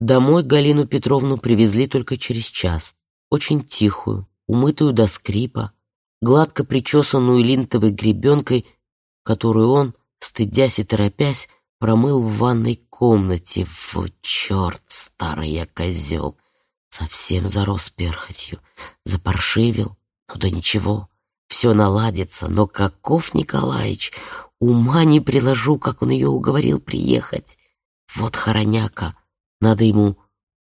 Домой Галину Петровну привезли только через час. Очень тихую, умытую до скрипа, гладко причесанную линтовой гребенкой, которую он, стыдясь и торопясь, промыл в ванной комнате. Вот черт, старый я козел! Совсем зарос перхотью, запаршивил. Ну да ничего, все наладится, но каков Николаич? Ума не приложу, как он ее уговорил приехать. Вот хороняка, надо ему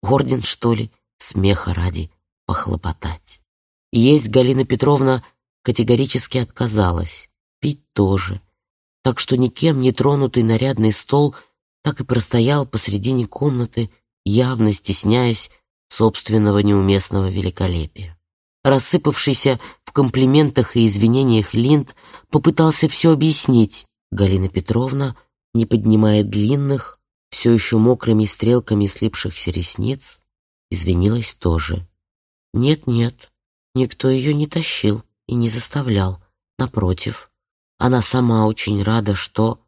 орден, что ли, смеха ради похлопотать. Есть Галина Петровна категорически отказалась, пить тоже. Так что никем не тронутый нарядный стол так и простоял посредине комнаты, явно стесняясь собственного неуместного великолепия. Рассыпавшийся в комплиментах и извинениях Линд попытался все объяснить. Галина Петровна, не поднимая длинных, все еще мокрыми стрелками слипшихся ресниц, извинилась тоже. Нет-нет, никто ее не тащил и не заставлял. Напротив, она сама очень рада, что...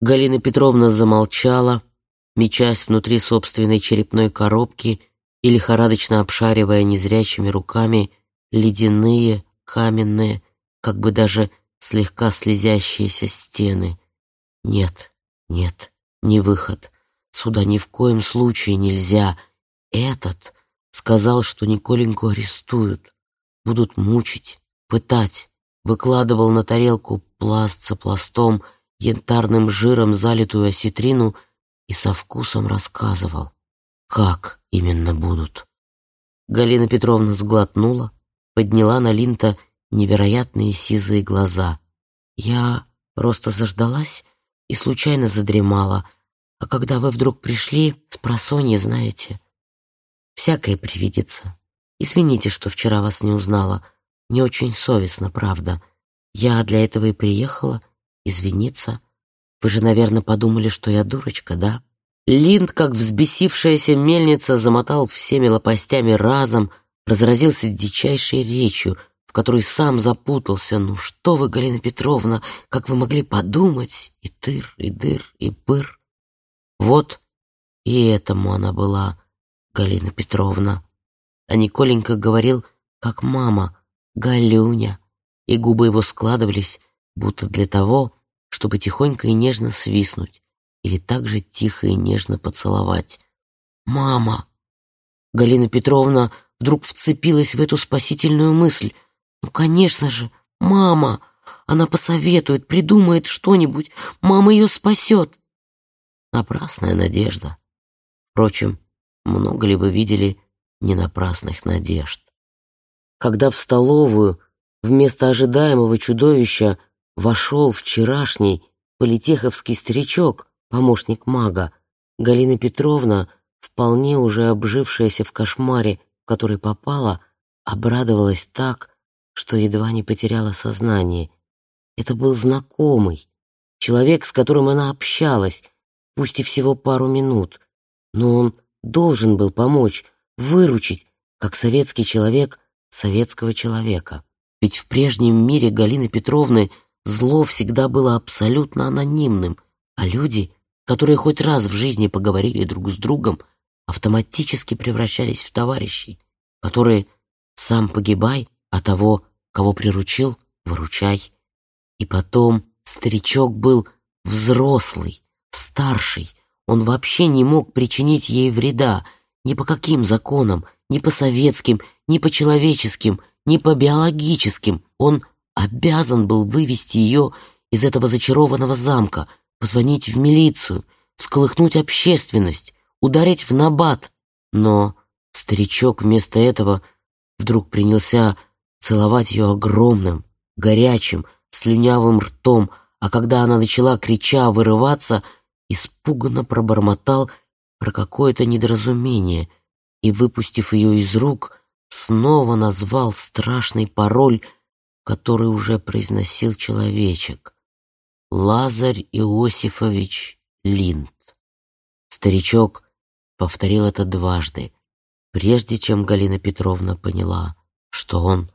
Галина Петровна замолчала, мечась внутри собственной черепной коробки и лихорадочно обшаривая незрячими руками ледяные, каменные, как бы даже слегка слезящиеся стены. Нет, нет, не выход. Сюда ни в коем случае нельзя. Этот сказал, что Николеньку арестуют, будут мучить, пытать. Выкладывал на тарелку пласт за пластом, янтарным жиром залитую осетрину и со вкусом рассказывал, как именно будут. Галина Петровна сглотнула, подняла на Линта невероятные сизые глаза. Я просто заждалась и случайно задремала, а когда вы вдруг пришли, с просонья, знаете, всякое привидится. Извините, что вчера вас не узнала, не очень совестно, правда. Я для этого и приехала, извиниться. Вы же, наверное, подумали, что я дурочка, да? Линд, как взбесившаяся мельница, замотал всеми лопастями разом, разразился дичайшей речью, в которой сам запутался. «Ну что вы, Галина Петровна, как вы могли подумать?» И тыр, и дыр, и пыр. Вот и этому она была, Галина Петровна. А Николенька говорил, как мама, Галюня, и губы его складывались, будто для того, чтобы тихонько и нежно свистнуть или так же тихо и нежно поцеловать. «Мама!» Галина Петровна вдруг вцепилась в эту спасительную мысль. «Ну, конечно же, мама! Она посоветует, придумает что-нибудь. Мама ее спасет!» Напрасная надежда. Впрочем, много ли вы видели ненапрасных надежд? Когда в столовую вместо ожидаемого чудовища вошел вчерашний политеховский старичок, помощник мага, Галина Петровна, вполне уже обжившаяся в кошмаре, в который попала, обрадовалась так, что едва не потеряла сознание. Это был знакомый, человек, с которым она общалась, пусть и всего пару минут, но он должен был помочь, выручить, как советский человек советского человека. Ведь в прежнем мире Галины Петровны зло всегда было абсолютно анонимным, а люди которые хоть раз в жизни поговорили друг с другом, автоматически превращались в товарищей, которые «сам погибай, а того, кого приручил, выручай». И потом старичок был взрослый, старший, он вообще не мог причинить ей вреда ни по каким законам, ни по советским, ни по человеческим, ни по биологическим. Он обязан был вывести ее из этого зачарованного замка — позвонить в милицию, всколыхнуть общественность, ударить в набат. Но старичок вместо этого вдруг принялся целовать ее огромным, горячим, слюнявым ртом, а когда она начала, крича, вырываться, испуганно пробормотал про какое-то недоразумение и, выпустив ее из рук, снова назвал страшный пароль, который уже произносил человечек. Лазарь Иосифович Линд. Старичок повторил это дважды, прежде чем Галина Петровна поняла, что он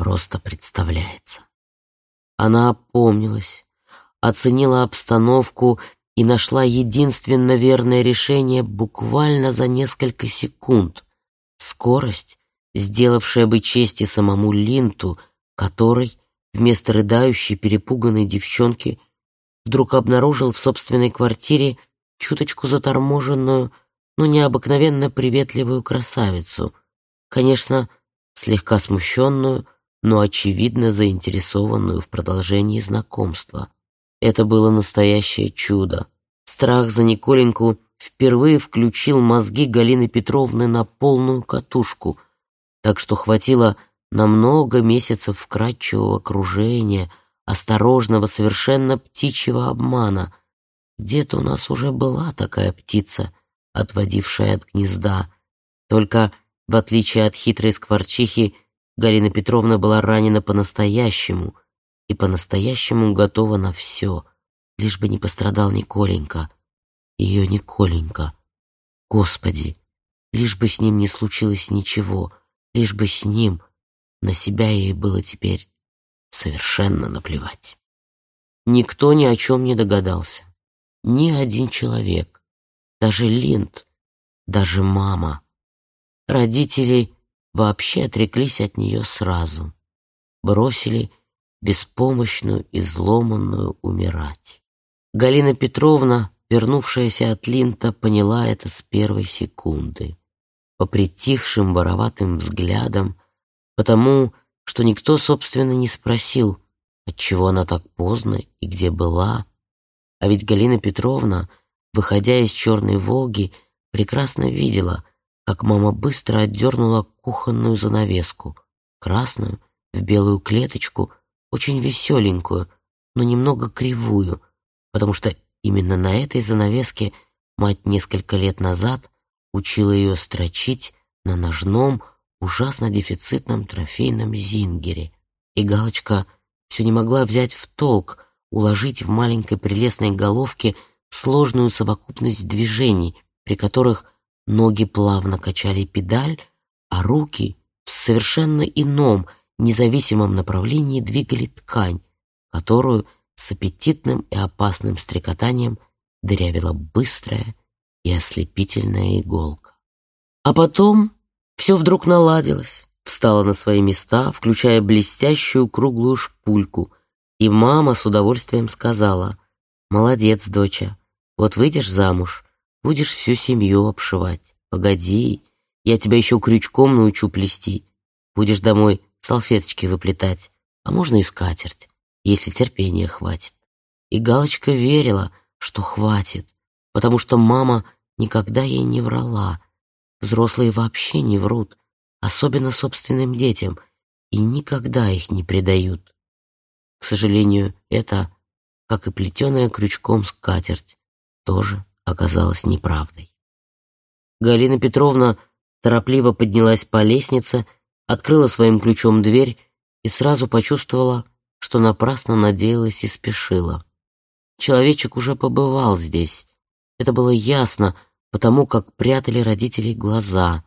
просто представляется. Она опомнилась, оценила обстановку и нашла единственно верное решение буквально за несколько секунд. Скорость, сделавшая бы честь и самому Линту, который, вместо рыдающей перепуганной девчонки, вдруг обнаружил в собственной квартире чуточку заторможенную, но необыкновенно приветливую красавицу, конечно, слегка смущенную, но очевидно заинтересованную в продолжении знакомства. Это было настоящее чудо. Страх за Николеньку впервые включил мозги Галины Петровны на полную катушку, так что хватило на много месяцев вкрадчивого окружения, осторожного, совершенно птичьего обмана. Где-то у нас уже была такая птица, отводившая от гнезда. Только, в отличие от хитрой скворчихи, Галина Петровна была ранена по-настоящему и по-настоящему готова на все, лишь бы не пострадал Николенька. Ее Николенька. Господи, лишь бы с ним не случилось ничего, лишь бы с ним. На себя ей было теперь совершенно наплевать. Никто ни о чем не догадался. Ни один человек. Даже Линд, даже мама. Родители вообще отреклись от нее сразу. Бросили беспомощную, изломанную умирать. Галина Петровна, вернувшаяся от Линта, поняла это с первой секунды. По притихшим вороватым взглядам, потому что никто, собственно, не спросил, отчего она так поздно и где была. А ведь Галина Петровна, выходя из черной «Волги», прекрасно видела, как мама быстро отдернула кухонную занавеску, красную, в белую клеточку, очень веселенькую, но немного кривую, потому что именно на этой занавеске мать несколько лет назад учила ее строчить на ножном, ужасно дефицитном трофейном зингере. И Галочка все не могла взять в толк, уложить в маленькой прелестной головке сложную совокупность движений, при которых ноги плавно качали педаль, а руки в совершенно ином, независимом направлении двигали ткань, которую с аппетитным и опасным стрекотанием дырявила быстрая и ослепительная иголка. А потом все вдруг наладилось, встало на свои места, включая блестящую круглую шпульку, и мама с удовольствием сказала, «Молодец, доча, вот выйдешь замуж, будешь всю семью обшивать. Погоди, я тебя еще крючком научу плести. Будешь домой салфеточки выплетать, а можно и скатерть, если терпения хватит». И Галочка верила, что хватит, потому что мама никогда ей не врала, Взрослые вообще не врут, особенно собственным детям, и никогда их не предают. К сожалению, это, как и плетеная крючком скатерть, тоже оказалось неправдой. Галина Петровна торопливо поднялась по лестнице, открыла своим ключом дверь и сразу почувствовала, что напрасно надеялась и спешила. Человечек уже побывал здесь. Это было ясно, потому как прятали родителей глаза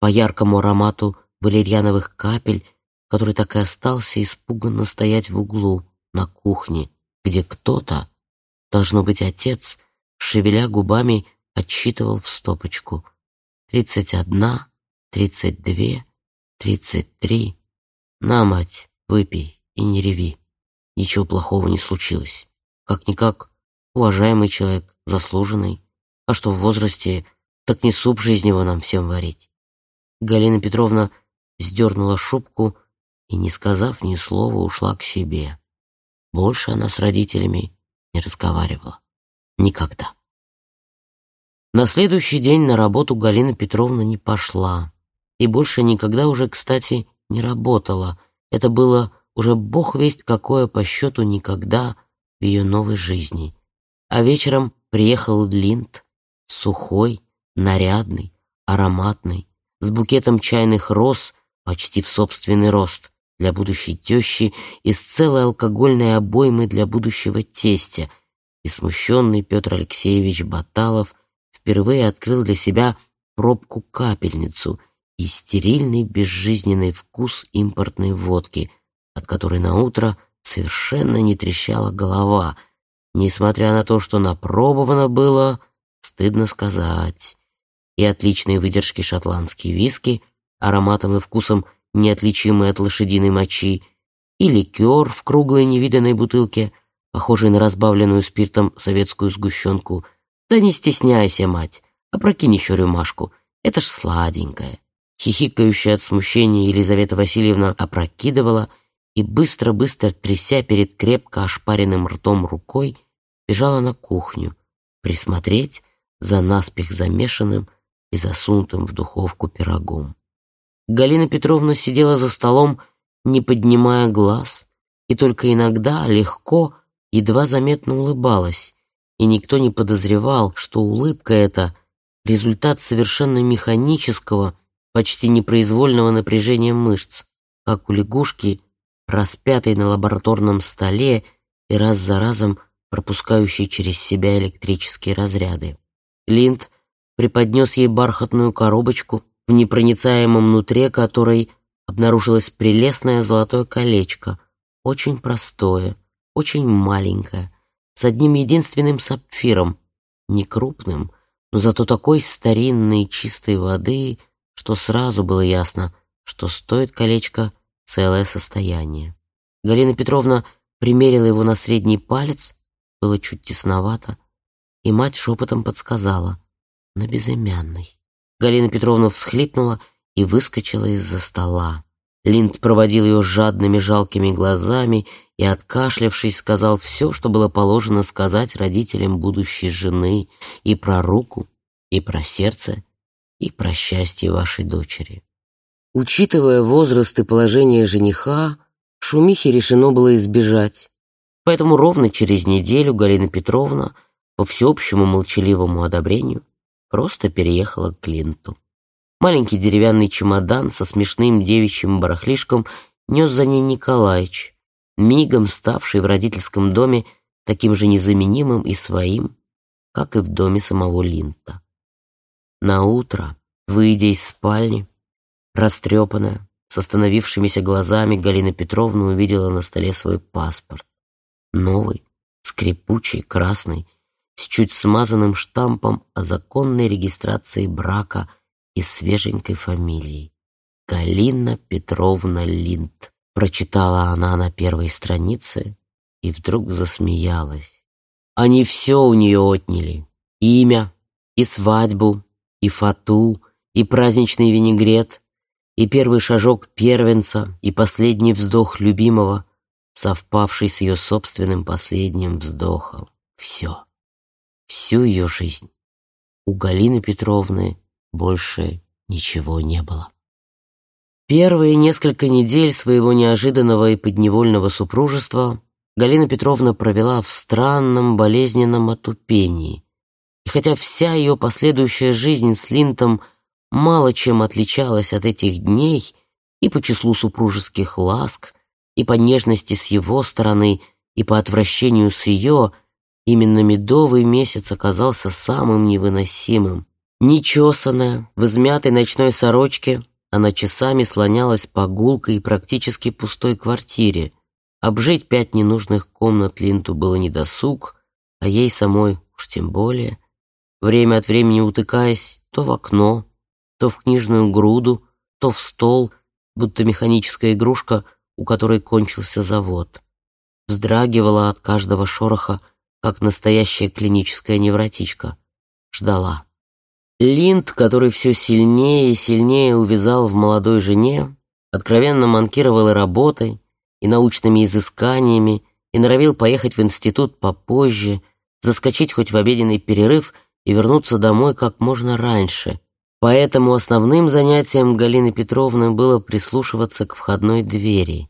по яркому аромату валерьяновых капель, который так и остался испуганно стоять в углу на кухне, где кто-то, должно быть отец, шевеля губами, отсчитывал в стопочку. Тридцать одна, тридцать две, тридцать три. На, мать, выпей и не реви. Ничего плохого не случилось. Как-никак, уважаемый человек, заслуженный. А что в возрасте, так не суп жизненного нам всем варить. Галина Петровна сдернула шубку и, не сказав ни слова, ушла к себе. Больше она с родителями не разговаривала. Никогда. На следующий день на работу Галина Петровна не пошла. И больше никогда уже, кстати, не работала. Это было уже бог весть какое по счету никогда в ее новой жизни. А вечером приехал Линд, Сухой, нарядный, ароматный, с букетом чайных роз почти в собственный рост для будущей тещи и с целой алкогольной обоймой для будущего тестя. И смущенный Петр Алексеевич Баталов впервые открыл для себя пробку-капельницу и стерильный безжизненный вкус импортной водки, от которой на утро совершенно не трещала голова, несмотря на то, что напробовано было, стыдно сказать, и отличные выдержки шотландские виски, ароматом и вкусом неотличимые от лошадиной мочи, и ликер в круглой невиданной бутылке, похожей на разбавленную спиртом советскую сгущенку. Да не стесняйся, мать, опрокинь еще рюмашку, это ж сладенькое. Хихикающая от смущения Елизавета Васильевна опрокидывала и, быстро-быстро тряся перед крепко ошпаренным ртом рукой, бежала на кухню, присмотреть за наспех замешанным и засунутым в духовку пирогом. Галина Петровна сидела за столом, не поднимая глаз, и только иногда легко, едва заметно улыбалась, и никто не подозревал, что улыбка эта — результат совершенно механического, почти непроизвольного напряжения мышц, как у лягушки, распятой на лабораторном столе и раз за разом пропускающей через себя электрические разряды. Линд преподнес ей бархатную коробочку, в непроницаемом нутре которой обнаружилось прелестное золотое колечко, очень простое, очень маленькое, с одним единственным сапфиром, не крупным, но зато такой старинной чистой воды — что сразу было ясно, что стоит колечко целое состояние. Галина Петровна примерила его на средний палец, было чуть тесновато, и мать шепотом подсказала «на безымянный». Галина Петровна всхлипнула и выскочила из-за стола. Линд проводил ее жадными жалкими глазами и, откашлявшись, сказал все, что было положено сказать родителям будущей жены и про руку, и про сердце, и про счастье вашей дочери. Учитывая возраст и положение жениха, шумихи решено было избежать, поэтому ровно через неделю Галина Петровна по всеобщему молчаливому одобрению просто переехала к Клинту. Маленький деревянный чемодан со смешным девичьим барахлишком нес за ней Николаич, мигом ставший в родительском доме таким же незаменимым и своим, как и в доме самого Линта. На утро, выйдя из спальни, растрепанная, с остановившимися глазами, Галина Петровна увидела на столе свой паспорт. Новый, скрипучий, красный, с чуть смазанным штампом о законной регистрации брака и свеженькой фамилией. Галина Петровна Линд. Прочитала она на первой странице и вдруг засмеялась. Они все у нее отняли. Имя и свадьбу, и фату, и праздничный винегрет, и первый шажок первенца, и последний вздох любимого, совпавший с ее собственным последним вздохом. Все. Всю ее жизнь. У Галины Петровны больше ничего не было. Первые несколько недель своего неожиданного и подневольного супружества Галина Петровна провела в странном болезненном отупении, и хотя вся ее последующая жизнь с Линтом мало чем отличалась от этих дней и по числу супружеских ласк, и по нежности с его стороны, и по отвращению с ее, именно медовый месяц оказался самым невыносимым. Нечесанная, в измятой ночной сорочке, она часами слонялась по гулкой и практически пустой квартире. Обжить пять ненужных комнат Линту было недосуг, а ей самой уж тем более время от времени утыкаясь то в окно, то в книжную груду, то в стол, будто механическая игрушка, у которой кончился завод. Вздрагивала от каждого шороха, как настоящая клиническая невротичка. Ждала. Линд, который все сильнее и сильнее увязал в молодой жене, откровенно манкировал и работой, и научными изысканиями, и норовил поехать в институт попозже, заскочить хоть в обеденный перерыв и вернуться домой как можно раньше. Поэтому основным занятием Галины Петровны было прислушиваться к входной двери.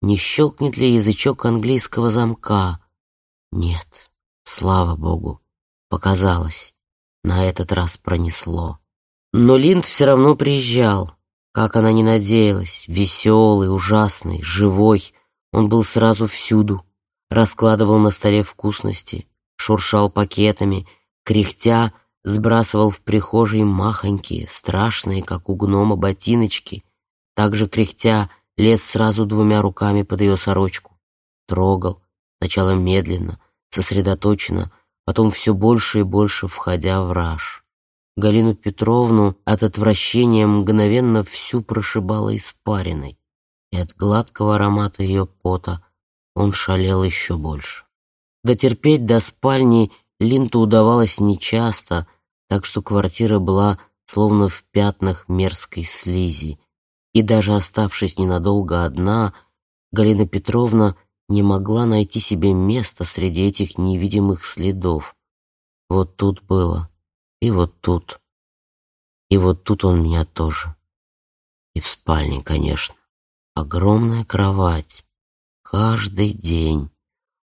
Не щелкнет ли язычок английского замка? Нет, слава богу, показалось. На этот раз пронесло. Но Линд все равно приезжал. Как она не надеялась, веселый, ужасный, живой. Он был сразу всюду. Раскладывал на столе вкусности, шуршал пакетами — кряхтя, сбрасывал в прихожей махонькие, страшные, как у гнома, ботиночки. Также кряхтя лез сразу двумя руками под ее сорочку. Трогал, сначала медленно, сосредоточенно, потом все больше и больше входя в раж. Галину Петровну от отвращения мгновенно всю прошибало испариной, и от гладкого аромата ее пота он шалел еще больше. Дотерпеть до спальни Линту удавалось нечасто, так что квартира была словно в пятнах мерзкой слизи, и даже оставшись ненадолго одна, Галина Петровна не могла найти себе места среди этих невидимых следов. Вот тут было, и вот тут, и вот тут он меня тоже. И в спальне, конечно. Огромная кровать. Каждый день.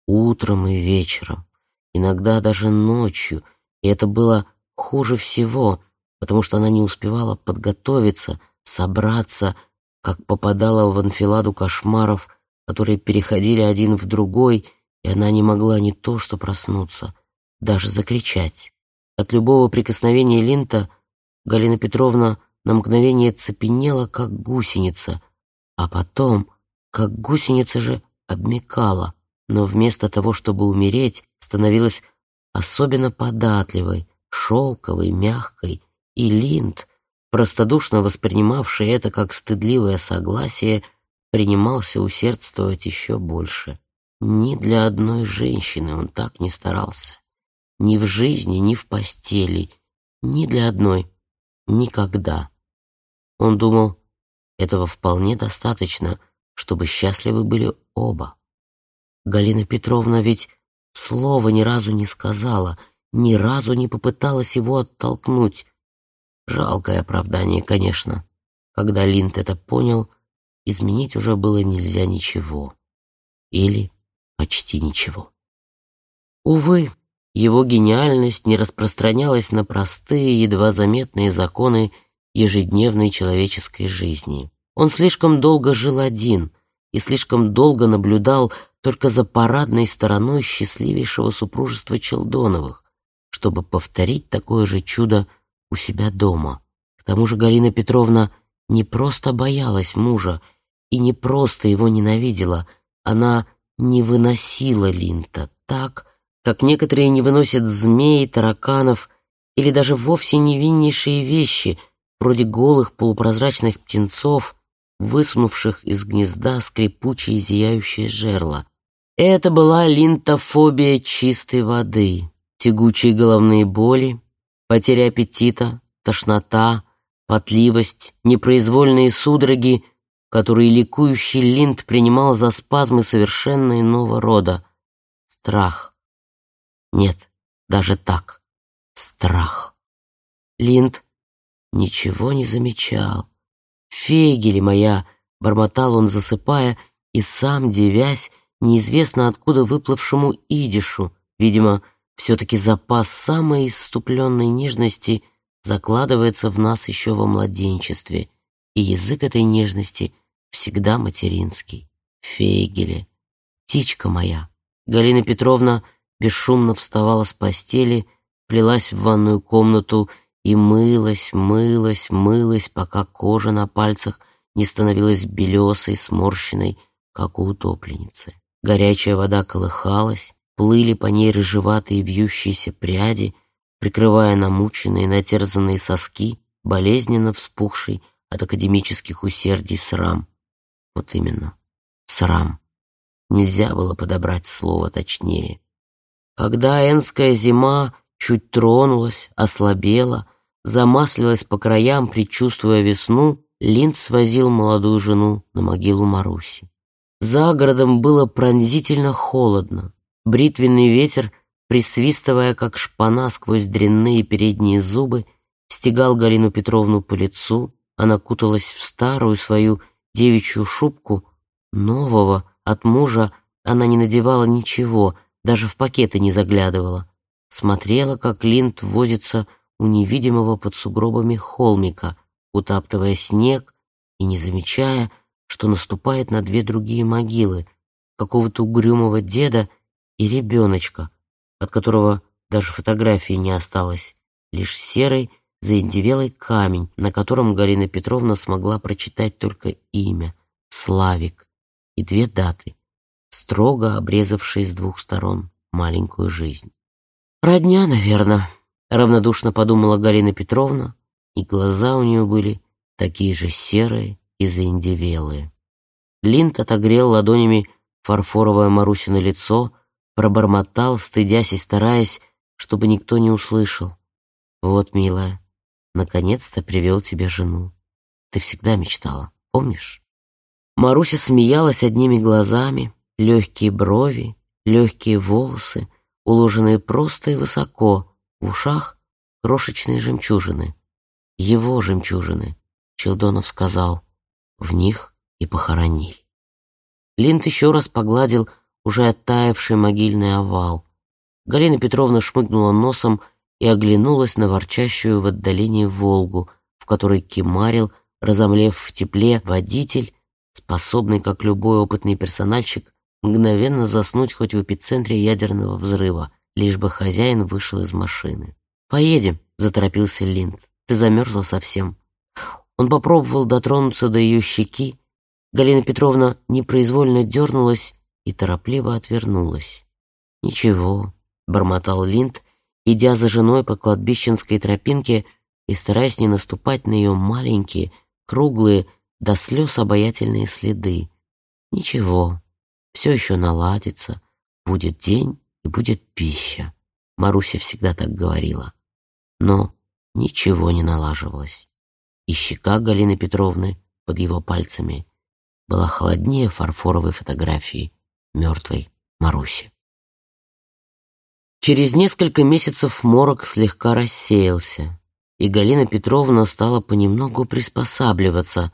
Утром и вечером. Иногда даже ночью. И это было хуже всего, потому что она не успевала подготовиться, собраться, как попадала в анфиладу кошмаров, которые переходили один в другой, и она не могла не то что проснуться, даже закричать. От любого прикосновения Линта Галина Петровна на мгновение цепенела, как гусеница, а потом, как гусеница же, обмекала, но вместо того, чтобы умереть, становилась особенно податливой, шелковой, мягкой, и Линд, простодушно воспринимавший это как стыдливое согласие, принимался усердствовать еще больше. Ни для одной женщины он так не старался. Ни в жизни, ни в постели, ни для одной. Никогда. Он думал, этого вполне достаточно, чтобы счастливы были оба. Галина Петровна ведь слова ни разу не сказала, ни разу не попыталась его оттолкнуть. Жалкое оправдание, конечно. Когда Линд это понял, изменить уже было нельзя ничего. Или почти ничего. Увы, его гениальность не распространялась на простые, едва заметные законы ежедневной человеческой жизни. Он слишком долго жил один и слишком долго наблюдал только за парадной стороной счастливейшего супружества Челдоновых, чтобы повторить такое же чудо у себя дома. К тому же Галина Петровна не просто боялась мужа и не просто его ненавидела, она не выносила Линта так, как некоторые не выносят змей, тараканов или даже вовсе невиннейшие вещи, вроде голых полупрозрачных птенцов, высунувших из гнезда скрипучие зияющие жерла. Это была линтофобия чистой воды, тягучие головные боли, потеря аппетита, тошнота, потливость, непроизвольные судороги, которые ликующий линт принимал за спазмы совершенно иного рода. Страх. Нет, даже так. Страх. Линд ничего не замечал. «Фегели моя!» — бормотал он, засыпая, и сам, девясь, неизвестно откуда выплывшему идишу, видимо, все-таки запас самой иступленной нежности закладывается в нас еще во младенчестве, и язык этой нежности всегда материнский. Фейгеле, птичка моя. Галина Петровна бесшумно вставала с постели, плелась в ванную комнату и мылась, мылась, мылась, пока кожа на пальцах не становилась белесой, сморщенной, как у утопленницы. Горячая вода колыхалась, плыли по ней рыжеватые вьющиеся пряди, прикрывая намученные, натерзанные соски, болезненно вспухший от академических усердий срам. Вот именно, срам. Нельзя было подобрать слово точнее. Когда энская зима чуть тронулась, ослабела, замаслилась по краям, предчувствуя весну, Линд свозил молодую жену на могилу Маруси. За городом было пронзительно холодно. Бритвенный ветер, присвистывая как шпана сквозь дрянные передние зубы, стегал Галину Петровну по лицу, она куталась в старую свою девичью шубку, нового от мужа она не надевала ничего, даже в пакеты не заглядывала. Смотрела, как Линд возится у невидимого под сугробами холмика, утаптывая снег и не замечая, что наступает на две другие могилы, какого-то угрюмого деда и ребеночка, от которого даже фотографии не осталось, лишь серый, заиндевелый камень, на котором Галина Петровна смогла прочитать только имя — Славик, и две даты, строго обрезавшие с двух сторон маленькую жизнь. «Родня, наверное», — равнодушно подумала Галина Петровна, и глаза у нее были такие же серые и заиндевелые. Линд отогрел ладонями фарфоровое Марусино лицо, пробормотал, стыдясь и стараясь, чтобы никто не услышал. «Вот, милая, наконец-то привел тебе жену. Ты всегда мечтала, помнишь?» Маруся смеялась одними глазами, легкие брови, легкие волосы, уложенные просто и высоко, в ушах крошечные жемчужины. Его жемчужины, Челдонов сказал, в них и похоронили. Линд еще раз погладил уже оттаивший могильный овал. Галина Петровна шмыгнула носом и оглянулась на ворчащую в отдалении Волгу, в которой кемарил, разомлев в тепле, водитель, способный, как любой опытный персональщик, мгновенно заснуть хоть в эпицентре ядерного взрыва, лишь бы хозяин вышел из машины. «Поедем», — заторопился Линд. «Ты замерзла совсем». Он попробовал дотронуться до ее щеки. Галина Петровна непроизвольно дернулась и торопливо отвернулась. «Ничего», — бормотал Линд, идя за женой по кладбищенской тропинке и стараясь не наступать на ее маленькие, круглые, до слез обаятельные следы. «Ничего, все еще наладится, будет день и будет пища. Маруся всегда так говорила. Но ничего не налаживалось. И щека Галины Петровны под его пальцами была холоднее фарфоровой фотографии мертвой Маруси. Через несколько месяцев морок слегка рассеялся, и Галина Петровна стала понемногу приспосабливаться,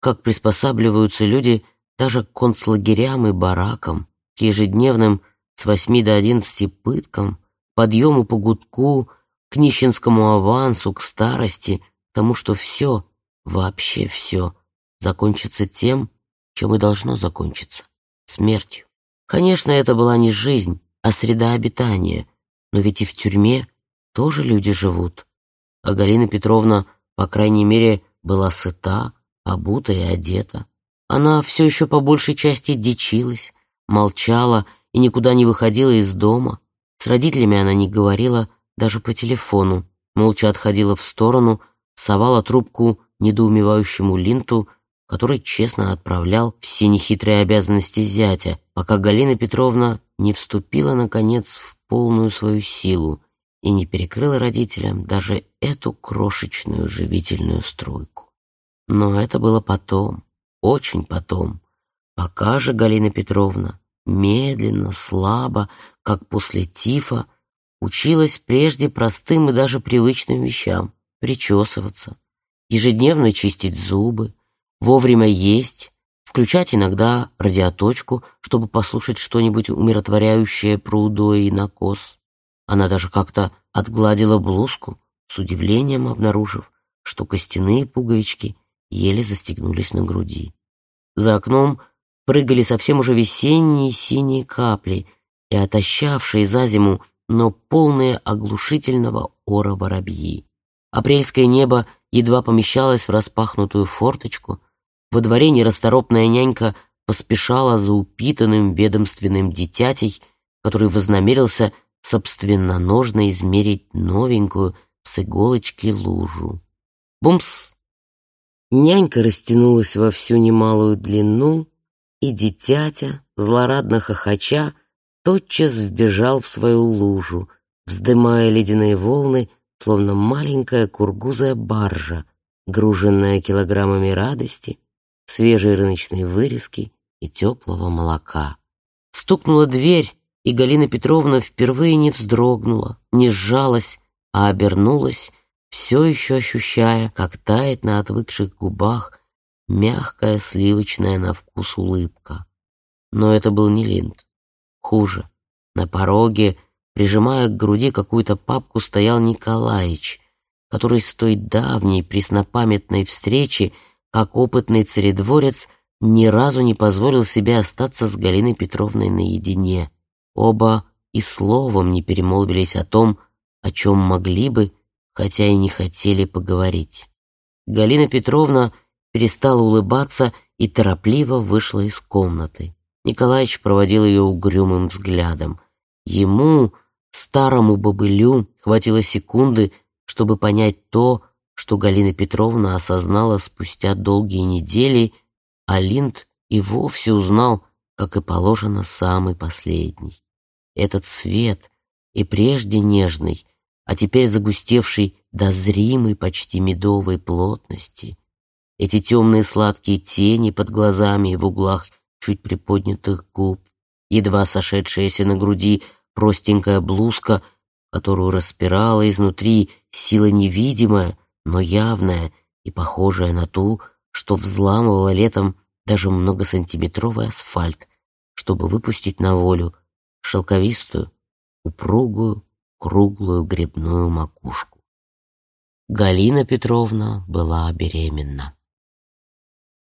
как приспосабливаются люди даже к концлагерям и баракам, к ежедневным с восьми до одиннадцати пыткам, подъему по гудку, к нищенскому авансу, к старости, тому, что все, вообще все, закончится тем, чем и должно закончиться — смертью. Конечно, это была не жизнь, а среда обитания, но ведь и в тюрьме тоже люди живут. А Галина Петровна, по крайней мере, была сыта, обута и одета. Она все еще по большей части дичилась, молчала и никуда не выходила из дома. С родителями она не говорила даже по телефону, молча отходила в сторону, совала трубку недоумевающему Линту, который честно отправлял все нехитрые обязанности зятя, пока Галина Петровна не вступила, наконец, в полную свою силу и не перекрыла родителям даже эту крошечную живительную струйку. Но это было потом очень потом. Пока же Галина Петровна медленно, слабо, как после тифа, училась прежде простым и даже привычным вещам — причесываться, ежедневно чистить зубы, вовремя есть, включать иногда радиоточку, чтобы послушать что-нибудь умиротворяющее про удой и накос. Она даже как-то отгладила блузку, с удивлением обнаружив, что костяные пуговички еле застегнулись на груди. За окном прыгали совсем уже весенние синие капли и отощавшие за зиму, но полные оглушительного ора воробьи. Апрельское небо едва помещалось в распахнутую форточку. Во дворе нерасторопная нянька поспешала за упитанным ведомственным дитятей, который вознамерился собственноножно измерить новенькую с иголочки лужу. Бумс! Нянька растянулась во всю немалую длину, и дитятя, злорадно хохоча, тотчас вбежал в свою лужу, вздымая ледяные волны, словно маленькая кургузая баржа, груженная килограммами радости, свежей рыночной вырезки и теплого молока. Стукнула дверь, и Галина Петровна впервые не вздрогнула, не сжалась, а обернулась все еще ощущая, как тает на отвыкших губах мягкая сливочная на вкус улыбка. Но это был не Линд. Хуже. На пороге, прижимая к груди какую-то папку, стоял Николаич, который с той давней преснопамятной встречи, как опытный царедворец, ни разу не позволил себе остаться с Галиной Петровной наедине. Оба и словом не перемолвились о том, о чем могли бы, хотя и не хотели поговорить. Галина Петровна перестала улыбаться и торопливо вышла из комнаты. Николаевич проводил ее угрюмым взглядом. Ему, старому бобылю, хватило секунды, чтобы понять то, что Галина Петровна осознала спустя долгие недели, а Линд и вовсе узнал, как и положено, самый последний. Этот свет, и прежде нежный, а теперь загустевший до зримой почти медовой плотности, эти темные сладкие тени под глазами и в углах чуть приподнятых губ, едва сошедшаяся на груди простенькая блузка, которую распирала изнутри сила невидимая, но явная и похожая на ту, что взламывала летом даже многосантиметровый асфальт, чтобы выпустить на волю шелковистую, упругую, круглую грибную макушку. Галина Петровна была беременна.